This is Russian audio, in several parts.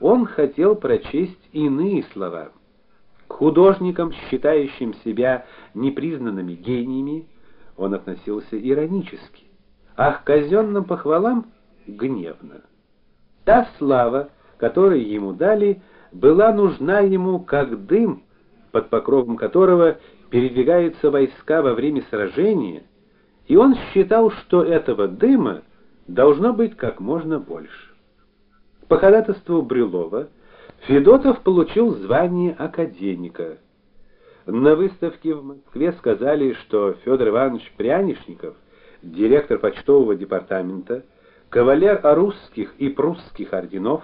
он хотел прочесть иные слова. К художникам, считающим себя непризнанными гениями, он относился иронически, а к казенным похвалам гневно. Та слава, которую ему дали, была нужна ему как дым, под покровом которого передвигаются войска во время сражения, и он считал, что этого дыма должно быть как можно больше. По ходатайству Брюлова Федотов получил звание академика. На выставке в Москве сказали, что Федор Иванович Прянишников, директор почтового департамента, кавалер русских и прусских орденов,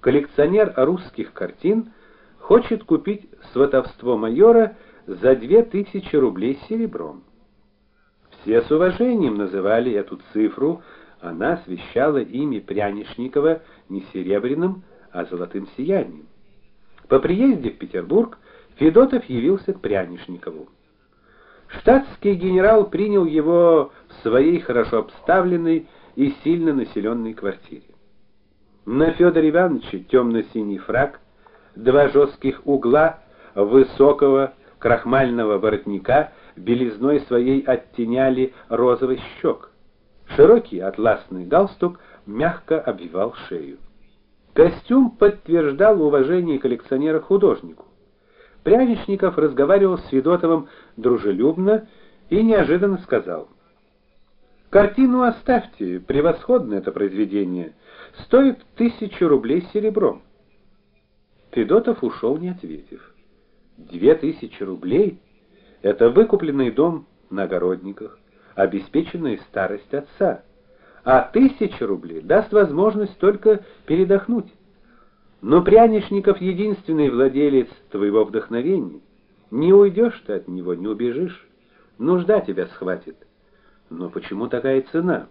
коллекционер русских картин, хочет купить сватовство майора за две тысячи рублей серебром. Все с уважением называли эту цифру, она освещала имя Прянишникова не серебряным, а золотым сиянием. По приезде в Петербург Федотов явился к Прянишникову. Штатский генерал принял его в своей хорошо обставленной и сильно населенной квартире. На Федоре Ивановиче темно-синий фрак, два жестких угла высокого крахмального воротника белизной своей оттеняли розовый щек. Широкий атласный галстук мягко обвивал шею. Костюм подтверждал уважение коллекционера к художнику. Пряничников разговаривал с Федотовым дружелюбно и неожиданно сказал: "Картину оставьте, превосходное это произведение, стоит тысячу рублей серебром". Федотов ушел, не ответив. Две тысячи рублей это выкупленный дом на огородниках, обеспеченная старость отца а тысяча рублей даст возможность только передохнуть. Но Прянишников единственный владелец твоего вдохновения. Не уйдешь ты от него, не убежишь. Нужда тебя схватит. Но почему такая цена?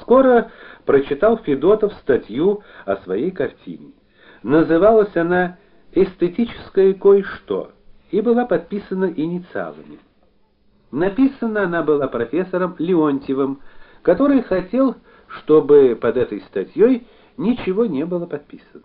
Скоро прочитал Федотов статью о своей картине. Называлась она Эстетическое кое-что и была подписана инициалами. Написана она была профессором Леонтьевым, который хотел, чтобы под этой статьей ничего не было подписано.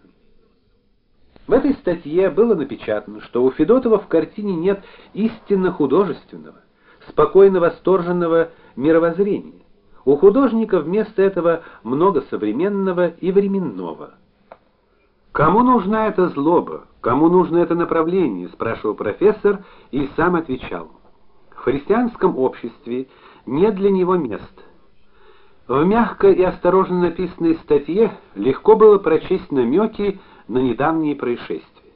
В этой статье было напечатано, что у Федотова в картине нет истинно художественного, спокойно восторженного мировоззрения. У художника вместо этого много современного и временного. Кому нужна эта злоба? Кому нужно это направление, спрашивал профессор и сам отвечал: в христианском обществе нет для него места. В мягко и осторожно написанной статье легко было прочесть намеки на недавние происшествия.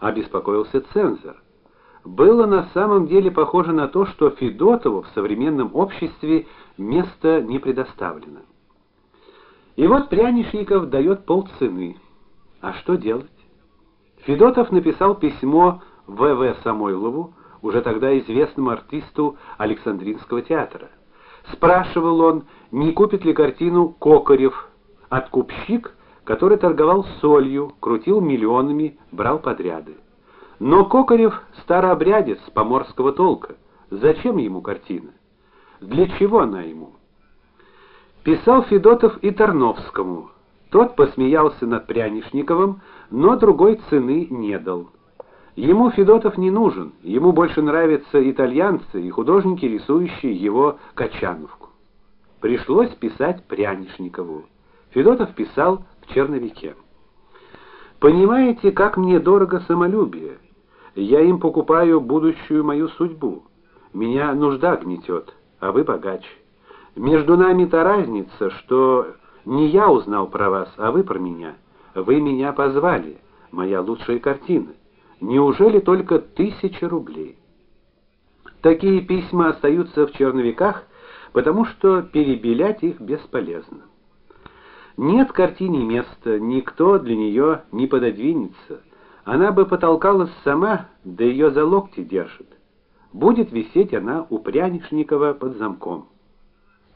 Обеспокоился цензор. Было на самом деле похоже на то, что Федотову в современном обществе место не предоставлено. И вот Прянишников дает полцены. А что делать? Федотов написал письмо В.В. Самойлову, уже тогда известному артисту Александринского театра. Спрашивал он, не купит ли картину Кокорев, откупщик, который торговал солью, крутил миллионами, брал подряды. Но Кокорев старообрядец поморского толка. Зачем ему картина? Для чего она ему? Писал Федотов и Тарновскому. Тот посмеялся над Прянишниковым, но другой цены не дал. Ему Федотов не нужен, ему больше нравятся итальянцы и художники, рисующие его Качановку. Пришлось писать Прянишникову. Федотов писал в черновике. Понимаете, как мне дорого самолюбие. Я им покупаю будущую мою судьбу. Меня нужда гнетет, а вы богач. Между нами та разница, что не я узнал про вас, а вы про меня. Вы меня позвали. Моя лучшая картина. Неужели только тысяча рублей? Такие письма остаются в черновиках, потому что перебелять их бесполезно. Нет картине места, никто для нее не пододвинется. Она бы потолкалась сама, да ее за локти держит. Будет висеть она у Прянишникова под замком.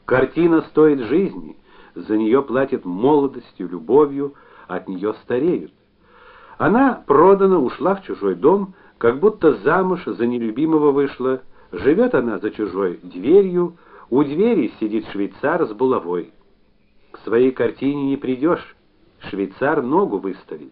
Картина стоит жизни, за нее платят молодостью, любовью, от нее стареют. Она продана, ушла в чужой дом, как будто замуж за нелюбимого вышла. Живет она за чужой дверью, у двери сидит швейцар с булавой. К своей картине не придешь. швейцар ногу выставит.